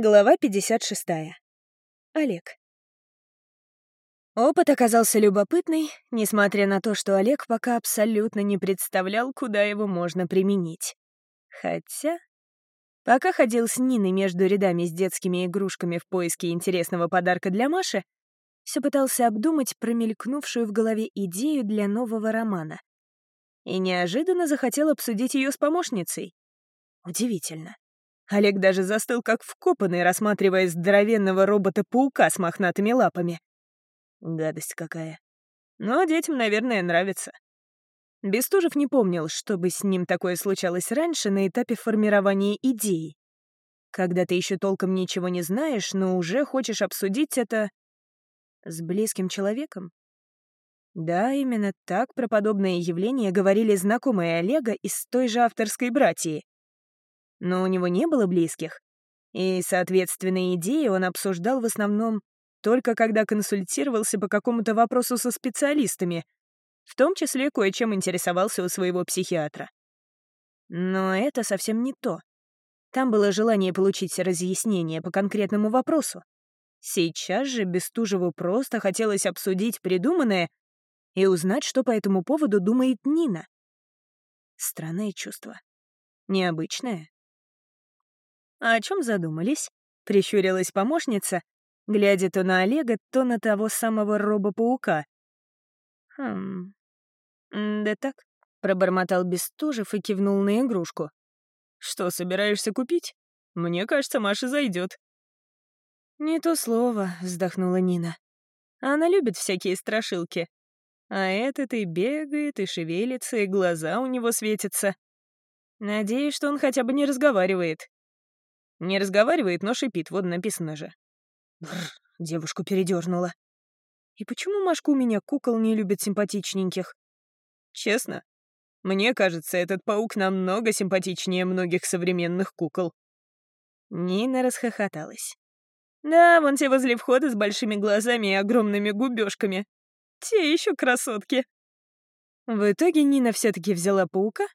Глава 56. Олег. Опыт оказался любопытный, несмотря на то, что Олег пока абсолютно не представлял, куда его можно применить. Хотя... Пока ходил с Ниной между рядами с детскими игрушками в поиске интересного подарка для Маши, все пытался обдумать промелькнувшую в голове идею для нового романа. И неожиданно захотел обсудить ее с помощницей. Удивительно. Олег даже застыл как вкопанный, рассматривая здоровенного робота-паука с мохнатыми лапами. Гадость какая. Но детям, наверное, нравится. Бестужев не помнил, чтобы с ним такое случалось раньше на этапе формирования идеи. Когда ты еще толком ничего не знаешь, но уже хочешь обсудить это с близким человеком? Да, именно так про подобное явление говорили знакомые Олега из той же авторской братьи но у него не было близких. И, соответственно, идеи он обсуждал в основном только когда консультировался по какому-то вопросу со специалистами, в том числе кое-чем интересовался у своего психиатра. Но это совсем не то. Там было желание получить разъяснение по конкретному вопросу. Сейчас же Бестужеву просто хотелось обсудить придуманное и узнать, что по этому поводу думает Нина. Странное чувство. Необычное. «А о чем задумались?» — прищурилась помощница, глядя то на Олега, то на того самого робопаука. «Хм... да так», — пробормотал Бестужев и кивнул на игрушку. «Что, собираешься купить? Мне кажется, Маша зайдет. «Не то слово», — вздохнула Нина. «Она любит всякие страшилки. А этот и бегает, и шевелится, и глаза у него светятся. Надеюсь, что он хотя бы не разговаривает. Не разговаривает, но шипит, вот написано же. Бррр, девушку передернула. И почему Машка у меня кукол не любит симпатичненьких? Честно, мне кажется, этот паук намного симпатичнее многих современных кукол. Нина расхохоталась. Да, вон те возле входа с большими глазами и огромными губёшками. Те еще красотки. В итоге Нина все таки взяла паука,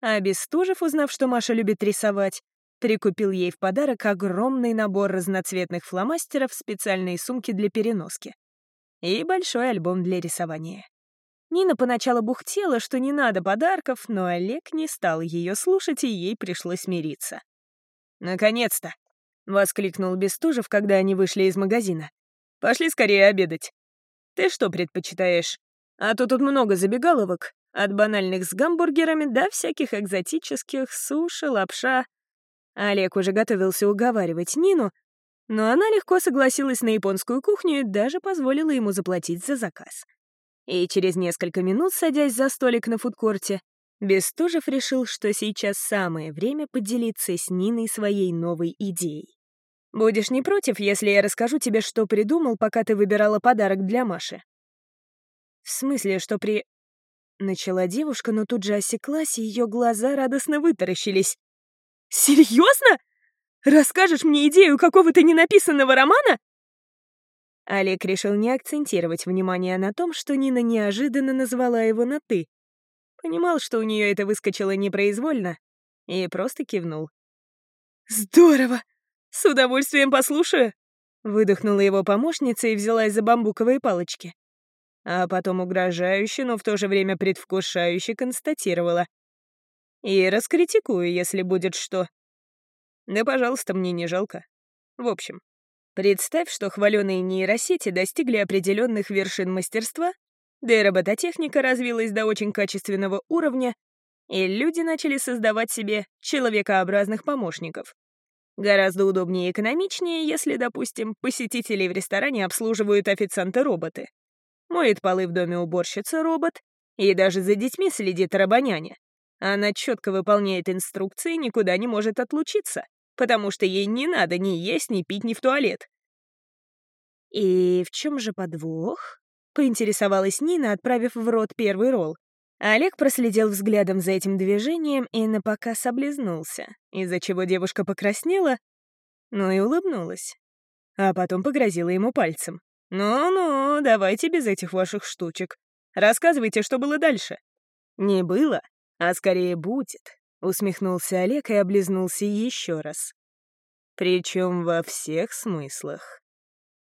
а Бестужев, узнав, что Маша любит рисовать, Прикупил ей в подарок огромный набор разноцветных фломастеров в специальной сумке для переноски. И большой альбом для рисования. Нина поначалу бухтела, что не надо подарков, но Олег не стал ее слушать, и ей пришлось мириться. «Наконец-то!» — воскликнул Бестужев, когда они вышли из магазина. «Пошли скорее обедать. Ты что предпочитаешь? А то тут много забегаловок, от банальных с гамбургерами до всяких экзотических, суши, лапша, Олег уже готовился уговаривать Нину, но она легко согласилась на японскую кухню и даже позволила ему заплатить за заказ. И через несколько минут, садясь за столик на фудкорте, Бестужев решил, что сейчас самое время поделиться с Ниной своей новой идеей. «Будешь не против, если я расскажу тебе, что придумал, пока ты выбирала подарок для Маши?» «В смысле, что при...» Начала девушка, но тут же осеклась, и ее глаза радостно вытаращились. Серьезно? Расскажешь мне идею какого-то ненаписанного романа? Олег решил не акцентировать внимание на том, что Нина неожиданно назвала его на «ты». Понимал, что у нее это выскочило непроизвольно, и просто кивнул. «Здорово! С удовольствием послушаю!» Выдохнула его помощница и взялась за бамбуковые палочки. А потом угрожающе, но в то же время предвкушающе констатировала. И раскритикую, если будет что. Да, пожалуйста, мне не жалко. В общем, представь, что хваленые нейросети достигли определенных вершин мастерства, да и робототехника развилась до очень качественного уровня, и люди начали создавать себе человекообразных помощников. Гораздо удобнее и экономичнее, если, допустим, посетителей в ресторане обслуживают официанты-роботы. Моет полы в доме уборщица-робот, и даже за детьми следит рабоняня. Она четко выполняет инструкции и никуда не может отлучиться, потому что ей не надо ни есть, ни пить, ни в туалет. «И в чем же подвох?» — поинтересовалась Нина, отправив в рот первый ролл. Олег проследил взглядом за этим движением и напоказ облизнулся, из-за чего девушка покраснела, но и улыбнулась. А потом погрозила ему пальцем. «Ну-ну, давайте без этих ваших штучек. Рассказывайте, что было дальше». «Не было, «А скорее будет», — усмехнулся Олег и облизнулся еще раз. Причем во всех смыслах.